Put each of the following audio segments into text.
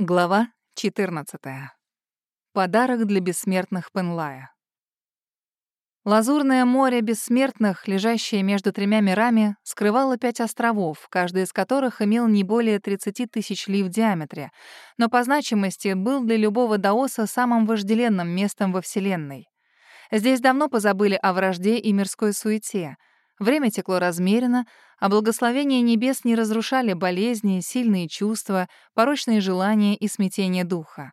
Глава 14. Подарок для бессмертных Пенлая. Лазурное море бессмертных, лежащее между тремя мирами, скрывало пять островов, каждый из которых имел не более 30 тысяч ли в диаметре, но по значимости был для любого даоса самым вожделенным местом во Вселенной. Здесь давно позабыли о вражде и мирской суете — Время текло размеренно, а благословения небес не разрушали болезни, сильные чувства, порочные желания и смятение духа.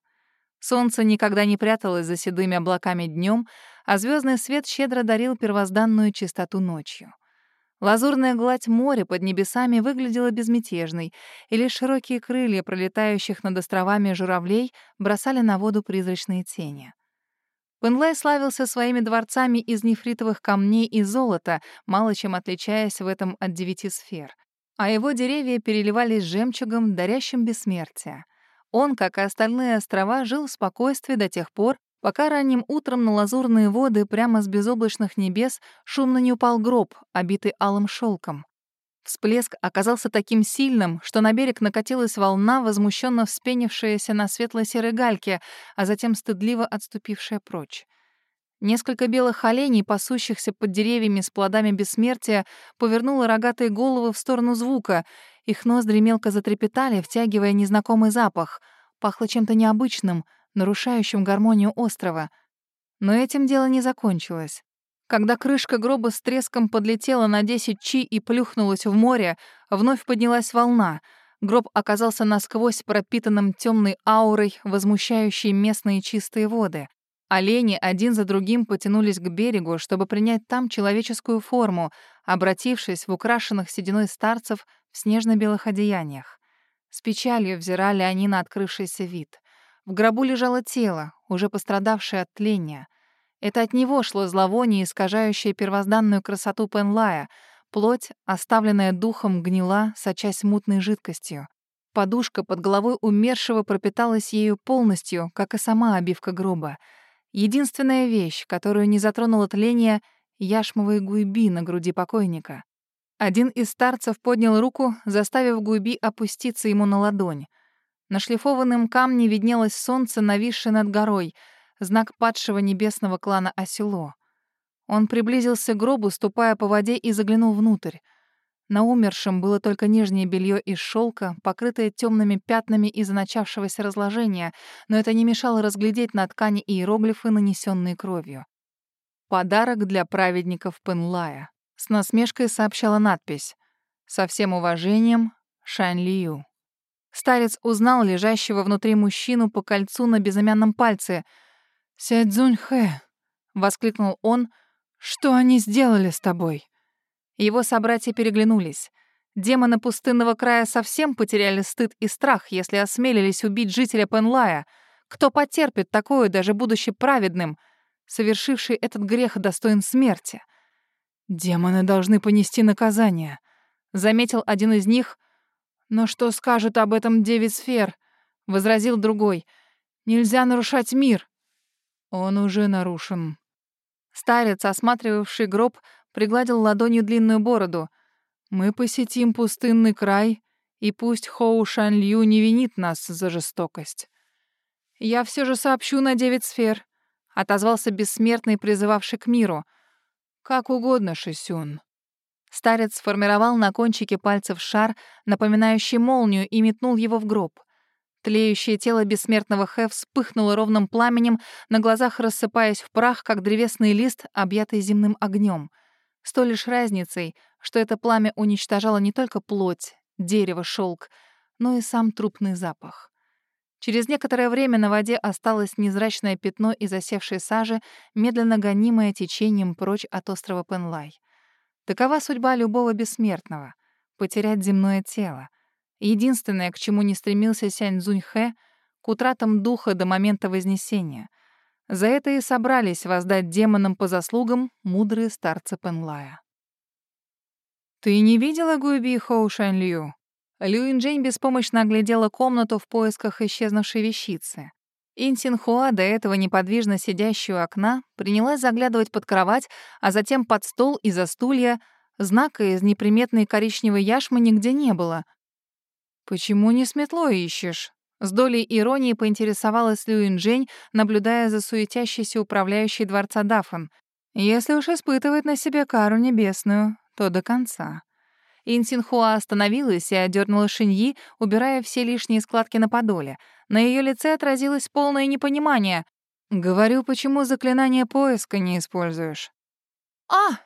Солнце никогда не пряталось за седыми облаками днем, а звездный свет щедро дарил первозданную чистоту ночью. Лазурная гладь моря под небесами выглядела безмятежной, и лишь широкие крылья пролетающих над островами журавлей бросали на воду призрачные тени. Пенлай славился своими дворцами из нефритовых камней и золота, мало чем отличаясь в этом от девяти сфер. А его деревья переливались жемчугом, дарящим бессмертие. Он, как и остальные острова, жил в спокойствии до тех пор, пока ранним утром на лазурные воды прямо с безоблачных небес шумно не упал гроб, обитый алым шелком. Всплеск оказался таким сильным, что на берег накатилась волна, возмущенно вспенившаяся на светло-серой гальке, а затем стыдливо отступившая прочь. Несколько белых оленей, пасущихся под деревьями с плодами бессмертия, повернуло рогатые головы в сторону звука. Их ноздри мелко затрепетали, втягивая незнакомый запах. Пахло чем-то необычным, нарушающим гармонию острова. Но этим дело не закончилось. Когда крышка гроба с треском подлетела на 10 чи и плюхнулась в море, вновь поднялась волна. Гроб оказался насквозь пропитанным темной аурой, возмущающей местные чистые воды. Олени один за другим потянулись к берегу, чтобы принять там человеческую форму, обратившись в украшенных сединой старцев в снежно-белых одеяниях. С печалью взирали они на открывшийся вид. В гробу лежало тело, уже пострадавшее от тления — это от него шло зловоние, искажающее первозданную красоту Пенлая. Плоть, оставленная духом, гнила, сочась мутной жидкостью. Подушка под головой умершего пропиталась ею полностью, как и сама обивка гроба. Единственная вещь, которую не затронуло тление — яшмовые гуйби на груди покойника. Один из старцев поднял руку, заставив гуйби опуститься ему на ладонь. На шлифованном камне виднелось солнце, нависшее над горой — знак падшего небесного клана Осело. Он приблизился к гробу, ступая по воде, и заглянул внутрь. На умершем было только нижнее белье из шелка, покрытое темными пятнами из-за начавшегося разложения, но это не мешало разглядеть на ткани иероглифы, нанесенные кровью. «Подарок для праведников Пенлая», — с насмешкой сообщала надпись. «Со всем уважением, Шань Лию». Старец узнал лежащего внутри мужчину по кольцу на безымянном пальце — «Сядзуньхэ!» — воскликнул он. «Что они сделали с тобой?» Его собратья переглянулись. Демоны пустынного края совсем потеряли стыд и страх, если осмелились убить жителя Пенлая. Кто потерпит такое, даже будучи праведным? Совершивший этот грех достоин смерти. «Демоны должны понести наказание», — заметил один из них. «Но что скажут об этом девять сфер?» — возразил другой. «Нельзя нарушать мир. Он уже нарушен. Старец, осматривавший гроб, пригладил ладонью длинную бороду. Мы посетим пустынный край, и пусть Хоу Шан Лью не винит нас за жестокость. Я все же сообщу на девять сфер, отозвался бессмертный, призывавший к миру. Как угодно, Шисюн. Старец сформировал на кончике пальцев шар, напоминающий молнию, и метнул его в гроб — Тлеющее тело бессмертного Хэ вспыхнуло ровным пламенем, на глазах рассыпаясь в прах, как древесный лист, объятый земным огнем. С той лишь разницей, что это пламя уничтожало не только плоть, дерево, шелк, но и сам трупный запах. Через некоторое время на воде осталось незрачное пятно из осевшей сажи, медленно гонимое течением прочь от острова Пенлай. Такова судьба любого бессмертного — потерять земное тело — Единственное, к чему не стремился Сянь Цзуньхэ, к утратам духа до момента Вознесения. За это и собрались воздать демонам по заслугам мудрые старцы Пенлая. «Ты не видела Гуйби Хоу Шань Лю?» Лю Инджень беспомощно оглядела комнату в поисках исчезнувшей вещицы. Инсин Хуа, до этого неподвижно сидящую у окна, принялась заглядывать под кровать, а затем под стол и за стулья. Знака из неприметной коричневой яшмы нигде не было, «Почему не с метлой ищешь?» — С долей иронии поинтересовалась Люин Джень, наблюдая за суетящейся управляющей дворца Дафан. Если уж испытывать на себе кару небесную, то до конца. Инсинхуа остановилась и одернула шиньи, убирая все лишние складки на подоле. На ее лице отразилось полное непонимание. «Говорю, почему заклинание поиска не используешь?» «А!»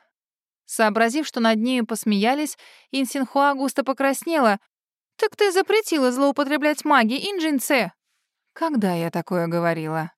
Сообразив, что над нею посмеялись, Инсинхуа густо покраснела. «Так ты запретила злоупотреблять магией, Инджинце!» «Когда я такое говорила?»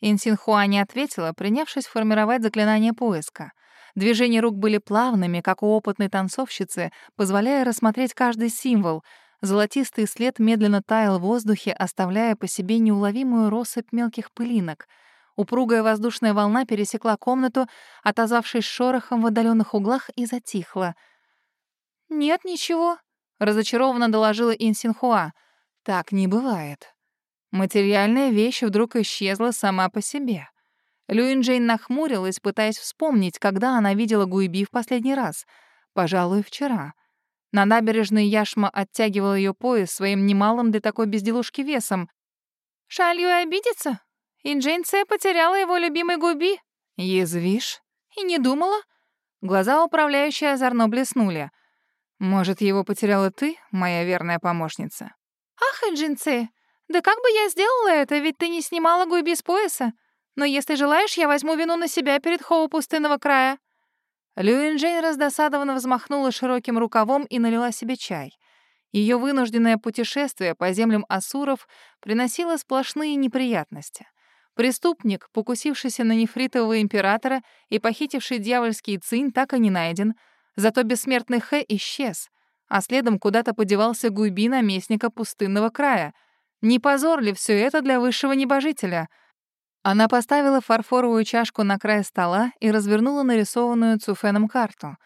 Инсинхуа не ответила, принявшись формировать заклинание поиска. Движения рук были плавными, как у опытной танцовщицы, позволяя рассмотреть каждый символ. Золотистый след медленно таял в воздухе, оставляя по себе неуловимую россыпь мелких пылинок. Упругая воздушная волна пересекла комнату, отозвавшись шорохом в отдаленных углах, и затихла. «Нет ничего», — разочарованно доложила Инсинхуа. «Так не бывает. Материальная вещь вдруг исчезла сама по себе». Люин Джейн нахмурилась, пытаясь вспомнить, когда она видела Гуйби в последний раз. Пожалуй, вчера. На набережной Яшма оттягивал ее пояс своим немалым для такой безделушки весом. «Шалью обидеться? И Джейн Це потеряла его любимый Губи?» «Язвишь?» «И не думала?» Глаза управляющей озорно блеснули. «Может, его потеряла ты, моя верная помощница?» «Ах, Джинце, да как бы я сделала это, ведь ты не снимала Гуйби с пояса. Но если желаешь, я возьму вину на себя перед Хоу пустынного края». Люин Джейн раздосадованно взмахнула широким рукавом и налила себе чай. Ее вынужденное путешествие по землям Асуров приносило сплошные неприятности. Преступник, покусившийся на нефритового императора и похитивший дьявольский цинь, так и не найден. Зато бессмертный Хэ исчез, а следом куда-то подевался Гуйби наместника пустынного края. Не позор ли все это для высшего небожителя — она поставила фарфоровую чашку на край стола и развернула нарисованную Цуфеном карту.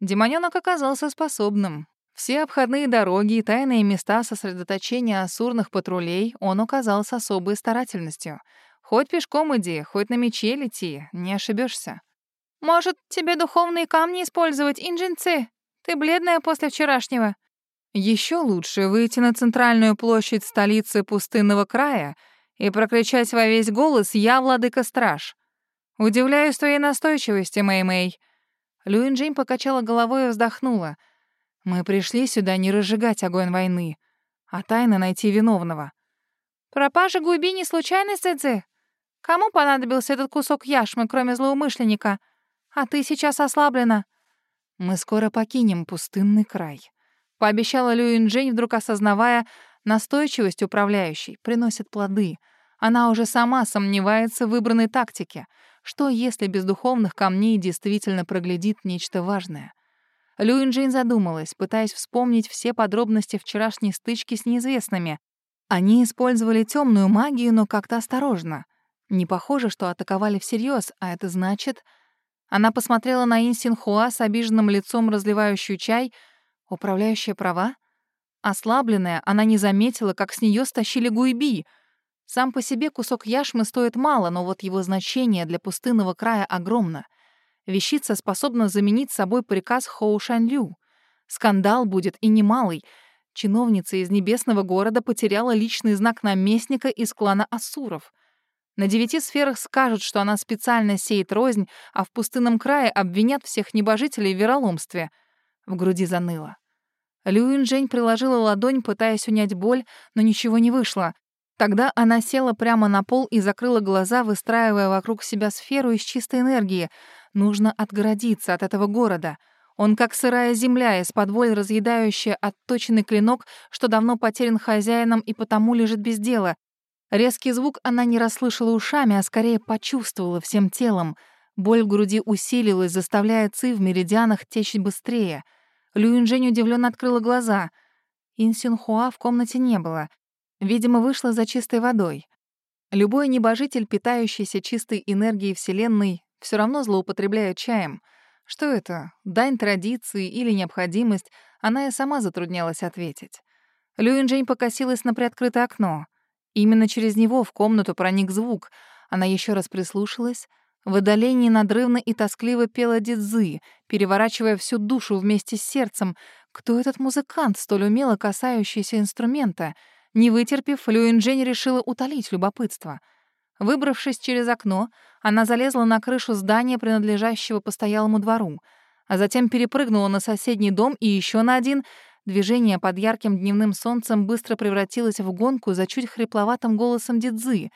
Демонёнок оказался способным. Все обходные дороги и тайные места сосредоточения асурных патрулей он указал с особой старательностью. Хоть пешком иди, хоть на мече лети, не ошибешься. «Может, тебе духовные камни использовать, инженцы? Ты бледная после вчерашнего». Еще лучше выйти на центральную площадь столицы пустынного края — и прокричать во весь голос «Я владыка-страж». Удивляюсь твоей настойчивости, Мэй-Мэй. Люинджин покачала головой и вздохнула. Мы пришли сюда не разжигать огонь войны, а тайно найти виновного. Пропажа Губи не случайность, Эдзе? Кому понадобился этот кусок яшмы, кроме злоумышленника? А ты сейчас ослаблена. Мы скоро покинем пустынный край. Пообещала Люинджень, вдруг осознавая, Настойчивость управляющей приносит плоды. Она уже сама сомневается в выбранной тактике. Что, если без духовных камней действительно проглядит нечто важное? Люинджейн задумалась, пытаясь вспомнить все подробности вчерашней стычки с неизвестными. Они использовали темную магию, но как-то осторожно. Не похоже, что атаковали всерьез, а это значит... Она посмотрела на Инсин Хуа с обиженным лицом, разливающую чай. Управляющая права? Ослабленная, она не заметила, как с нее стащили гуйби. Сам по себе кусок яшмы стоит мало, но вот его значение для пустынного края огромно. Вещица способна заменить собой приказ Хоу Шанлю. Скандал будет и немалый. Чиновница из небесного города потеряла личный знак наместника из клана Асуров. На девяти сферах скажут, что она специально сеет рознь, а в пустынном крае обвинят всех небожителей в вероломстве. В груди заныло. Люин Жень приложила ладонь, пытаясь унять боль, но ничего не вышло. Тогда она села прямо на пол и закрыла глаза, выстраивая вокруг себя сферу из чистой энергии. Нужно отгородиться от этого города. Он как сырая земля, из-под воль разъедающая отточенный клинок, что давно потерян хозяином и потому лежит без дела. Резкий звук она не расслышала ушами, а скорее почувствовала всем телом. Боль в груди усилилась, заставляя ци в меридианах течь быстрее — Люинжень удивленно открыла глаза. Инсинхуа в комнате не было. Видимо, вышла за чистой водой. Любой небожитель, питающийся чистой энергией Вселенной, все равно злоупотребляет чаем. Что это, дань традиции или необходимость, она и сама затруднялась ответить. Люинжень покосилась на приоткрытое окно. Именно через него в комнату проник звук. Она еще раз прислушалась — в отдалении надрывно и тоскливо пела Дидзы, переворачивая всю душу вместе с сердцем. Кто этот музыкант, столь умело касающийся инструмента? Не вытерпев, Люинджень решила утолить любопытство. Выбравшись через окно, она залезла на крышу здания, принадлежащего постоялому двору, а затем перепрыгнула на соседний дом и еще на один. Движение под ярким дневным солнцем быстро превратилось в гонку за чуть хрипловатым голосом Дидзы.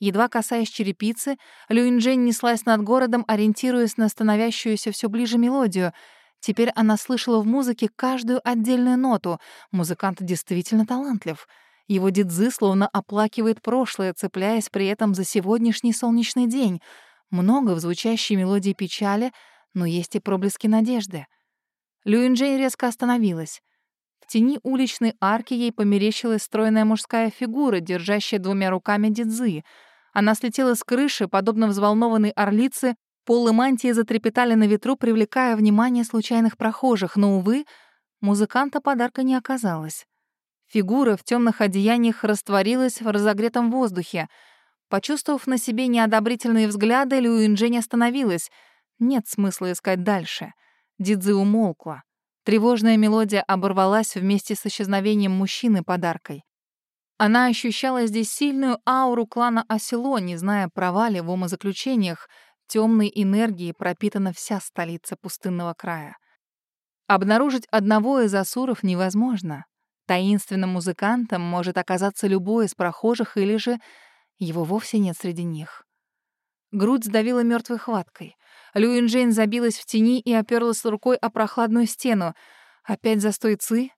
Едва касаясь черепицы, Люинджень неслась над городом, ориентируясь на становящуюся все ближе мелодию. Теперь она слышала в музыке каждую отдельную ноту. Музыкант действительно талантлив — его дедзы словно оплакивает прошлое, цепляясь при этом за сегодняшний солнечный день. Много в звучащей мелодии печали, но есть и проблески надежды. Люинджей резко остановилась. Тени уличной арки ей померещилась стройная мужская фигура, держащая двумя руками дедзы. Она слетела с крыши, подобно взволнованной орлице, полы мантии затрепетали на ветру, привлекая внимание случайных прохожих, но, увы, музыканта подарка не оказалось. Фигура в темных одеяниях растворилась в разогретом воздухе. Почувствовав на себе неодобрительные взгляды, Люинджень остановилась. Нет смысла искать дальше. Дидзи умолкла. Тревожная мелодия оборвалась вместе с исчезновением мужчины подаркой. Она ощущала здесь сильную ауру клана Осело, не зная провале в умозаключениях. Темной энергией пропитана вся столица пустынного края. Обнаружить одного из асуров невозможно. Таинственным музыкантом может оказаться любой из прохожих или же его вовсе нет среди них. Грудь сдавила мертвой хваткой. Люин Джейн забилась в тени и оперлась рукой о прохладную стену. Опять застой ци?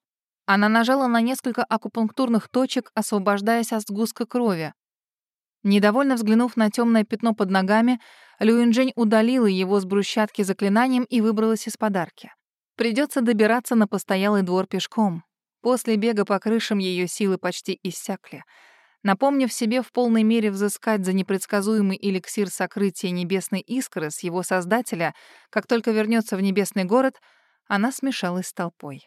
Она нажала на несколько акупунктурных точек, освобождаясь от сгустка крови. Недовольно взглянув на темное пятно под ногами, Люинджень удалила его с брусчатки заклинанием и выбралась из подарки. Придется добираться на постоялый двор пешком. После бега по крышам ее силы почти иссякли. Напомнив себе в полной мере взыскать за непредсказуемый эликсир сокрытия небесной искры с его создателя, как только вернется в небесный город, она смешалась с толпой.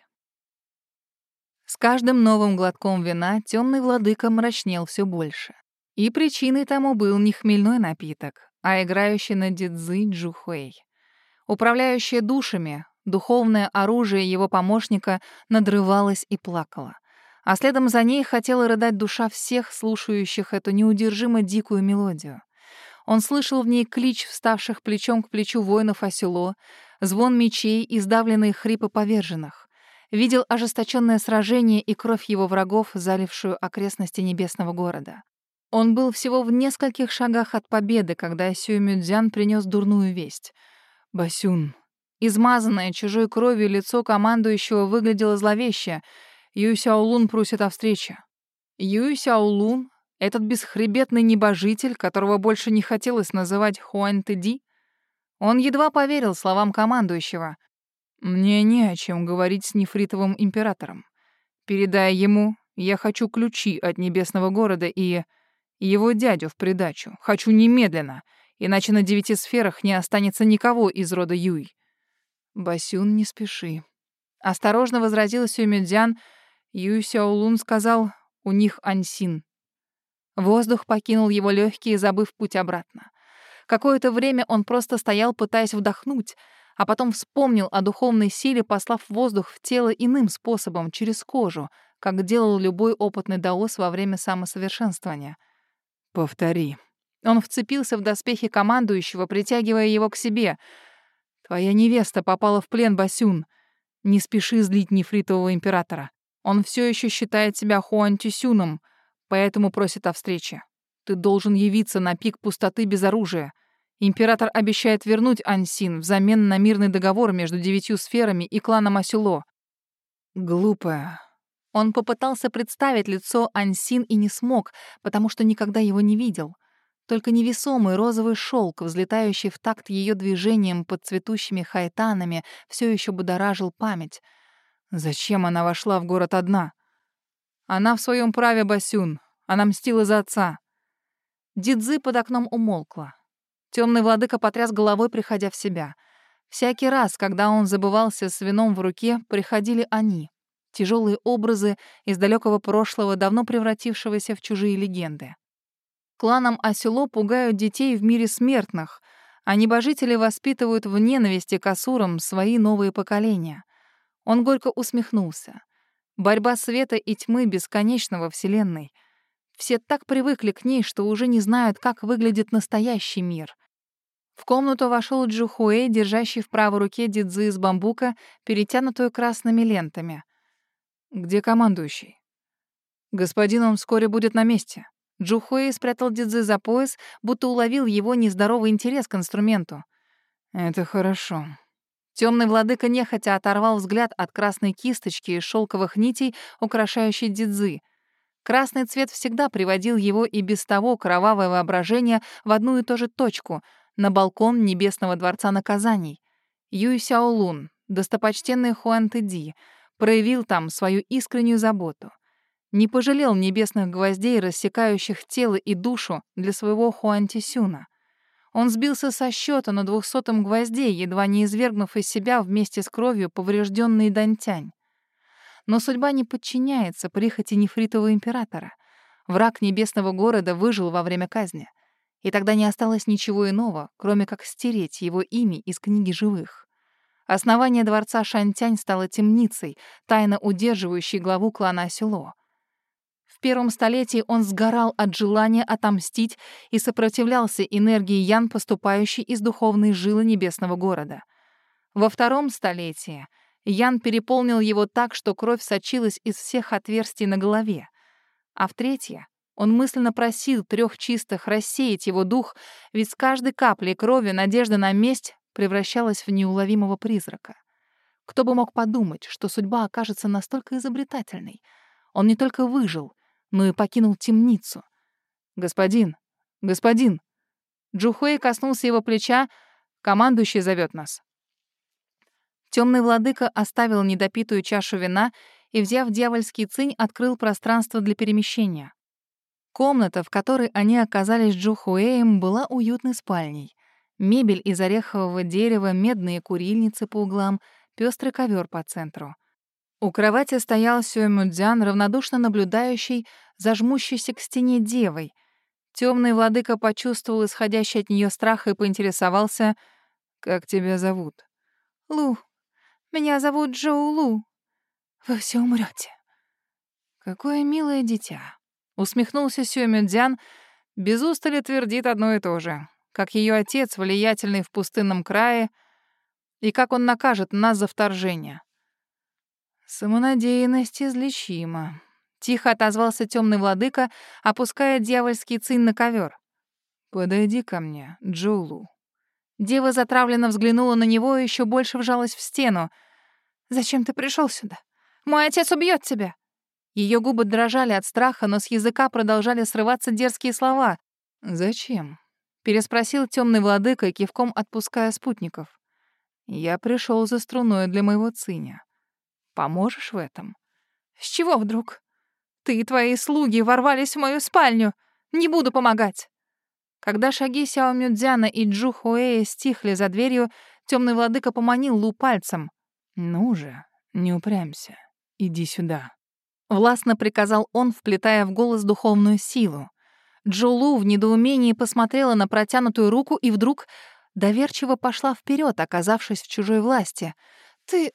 С каждым новым глотком вина темный владыка мрачнел все больше. И причиной тому был не хмельной напиток, а играющий на дидзы Джухуэй. Управляющая душами, Духовное оружие его помощника надрывалось и плакало. А следом за ней хотела рыдать душа всех, слушающих эту неудержимо дикую мелодию. Он слышал в ней клич вставших плечом к плечу воинов осело, звон мечей и сдавленные хрипы поверженных. Видел ожесточенное сражение и кровь его врагов, залившую окрестности небесного города. Он был всего в нескольких шагах от победы, когда Сюй Мюдзян принес дурную весть. «Басюн, Измазанное чужой кровью лицо командующего выглядело зловеще. Юй Сяолун просит о встрече. Юй Сяолун, этот бесхребетный небожитель, которого больше не хотелось называть Хуань Тэди, он едва поверил словам командующего. «Мне не о чем говорить с нефритовым императором. Передая ему, я хочу ключи от небесного города и его дядю в придачу. Хочу немедленно, иначе на девяти сферах не останется никого из рода Юй. «Басюн, не спеши». Осторожно возразил Сюмюдзян. Юй Сяолун сказал, у них ансин. Воздух покинул его легкие, забыв путь обратно. Какое-то время он просто стоял, пытаясь вдохнуть, а потом вспомнил о духовной силе, послав воздух в тело иным способом, через кожу, как делал любой опытный даос во время самосовершенствования. «Повтори». Он вцепился в доспехи командующего, притягивая его к себе — Твоя невеста попала в плен, Басюн. Не спеши злить нефритового императора. Он все еще считает себя Хуан Тюсюном, поэтому просит о встрече. Ты должен явиться на пик пустоты без оружия. Император обещает вернуть Ансин взамен на мирный договор между девятью сферами и кланом Асюло. Глупая. Он попытался представить лицо Ансин и не смог, потому что никогда его не видел — только невесомый розовый шелк, взлетающий в такт ее движением под цветущими хайтанами, все еще будоражил память. Зачем она вошла в город одна? Она в своем праве, Басюн. Она мстила за отца. Дидзы под окном умолкла. Темный владыка потряс головой, приходя в себя. Всякий раз, когда он забывался с вином в руке, приходили они. Тяжелые образы из далекого прошлого, давно превратившегося в чужие легенды. Кланом Осело пугают детей в мире смертных, а небожители воспитывают в ненависти к асурам свои новые поколения. Он горько усмехнулся. Борьба света и тьмы бесконечного Вселенной. Все так привыкли к ней, что уже не знают, как выглядит настоящий мир. В комнату вошел Джухуэй, держащий в правой руке дидзы из бамбука, перетянутую красными лентами. «Где командующий?» «Господин, он вскоре будет на месте». Джухуэй спрятал дидзы за пояс, будто уловил его нездоровый интерес к инструменту. «Это хорошо». Темный владыка нехотя оторвал взгляд от красной кисточки и шелковых нитей, украшающей дидзы. Красный цвет всегда приводил его и без того кровавое воображение в одну и ту же точку — на балкон Небесного дворца наказаний. Юй Сяолун, достопочтенный Хуан Тэди, проявил там свою искреннюю заботу. Не пожалел небесных гвоздей, рассекающих тело и душу для своего Хуан Тисюна. Он сбился со счета на двухсотом гвозде, едва не извергнув из себя вместе с кровью поврежденный Дантянь. Но судьба не подчиняется прихоти нефритового императора. Враг небесного города выжил во время казни и тогда не осталось ничего иного, кроме как стереть его имя из книги живых. Основание дворца Шантянь стало темницей, тайно удерживающей главу клана Село. В первом столетии он сгорал от желания отомстить и сопротивлялся энергии Ян, поступающей из духовной жилы небесного города. Во втором столетии Ян переполнил его так, что кровь сочилась из всех отверстий на голове. А в третье он мысленно просил трех чистых рассеять его дух, ведь с каждой каплей крови надежда на месть превращалась в неуловимого призрака. Кто бы мог подумать, что судьба окажется настолько изобретательной? Он не только выжил, но и покинул темницу. «Господин! Господин!» Джухуэй коснулся его плеча. «Командующий зовет нас». Темный владыка оставил недопитую чашу вина и, взяв дьявольский цинь, открыл пространство для перемещения. Комната, в которой они оказались Джухуэем, была уютной спальней. Мебель из орехового дерева, медные курильницы по углам, пестрый ковер по центру. У кровати стоял Сюэмудзян, равнодушно наблюдающий, зажмущийся к стене девой. Темный владыка почувствовал исходящий от нее страх и поинтересовался, «Как тебя зовут?» «Лу. Меня зовут Джоу Лу. Вы все умрете. «Какое милое дитя», Усмехнулся Сюэмюдзян, без устали твердит одно и то же. Как ее отец, влиятельный в пустынном крае, и как он накажет нас за вторжение. Самонадеянность излечима. Тихо отозвался темный владыка, опуская дьявольский цинь на ковер. «Подойди ко мне, Джоулу». Дева затравленно взглянула на него и еще больше вжалась в стену. «Зачем ты пришел сюда? Мой отец убьет тебя!» Ее губы дрожали от страха, но с языка продолжали срываться дерзкие слова. «Зачем?» — переспросил темный владыка, кивком отпуская спутников. «Я пришел за струной для моего циня. Поможешь в этом?» «С чего вдруг? Ты и твои слуги ворвались в мою спальню. Не буду помогать!» Когда шаги Сяо Мюдзяна и Джу Хуэя стихли за дверью, темный владыка поманил Лу пальцем. «Ну же, не упрямься. Иди сюда». Властно приказал он, вплетая в голос духовную силу. Джулу в недоумении посмотрела на протянутую руку и вдруг доверчиво пошла вперед, оказавшись в чужой власти. «Ты...»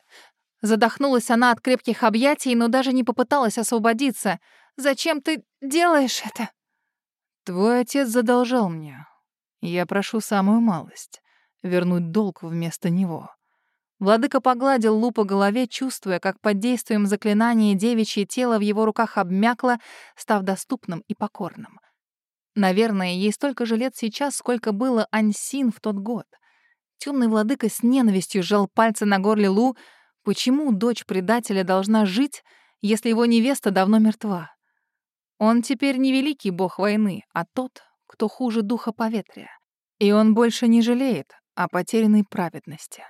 Задохнулась она от крепких объятий, но даже не попыталась освободиться. «Зачем ты делаешь это?» «Твой отец задолжал мне. Я прошу самую малость — вернуть долг вместо него». Владыка погладил Лу по голове, чувствуя, как под действием заклинания девичье тело в его руках обмякло, став доступным и покорным. Наверное, ей столько же лет сейчас, сколько было Ансин в тот год. Темный владыка с ненавистью сжал пальцы на горле Лу. Почему дочь предателя должна жить, если его невеста давно мертва? Он теперь не великий бог войны, а тот, кто хуже духа поветрия. И он больше не жалеет о потерянной праведности.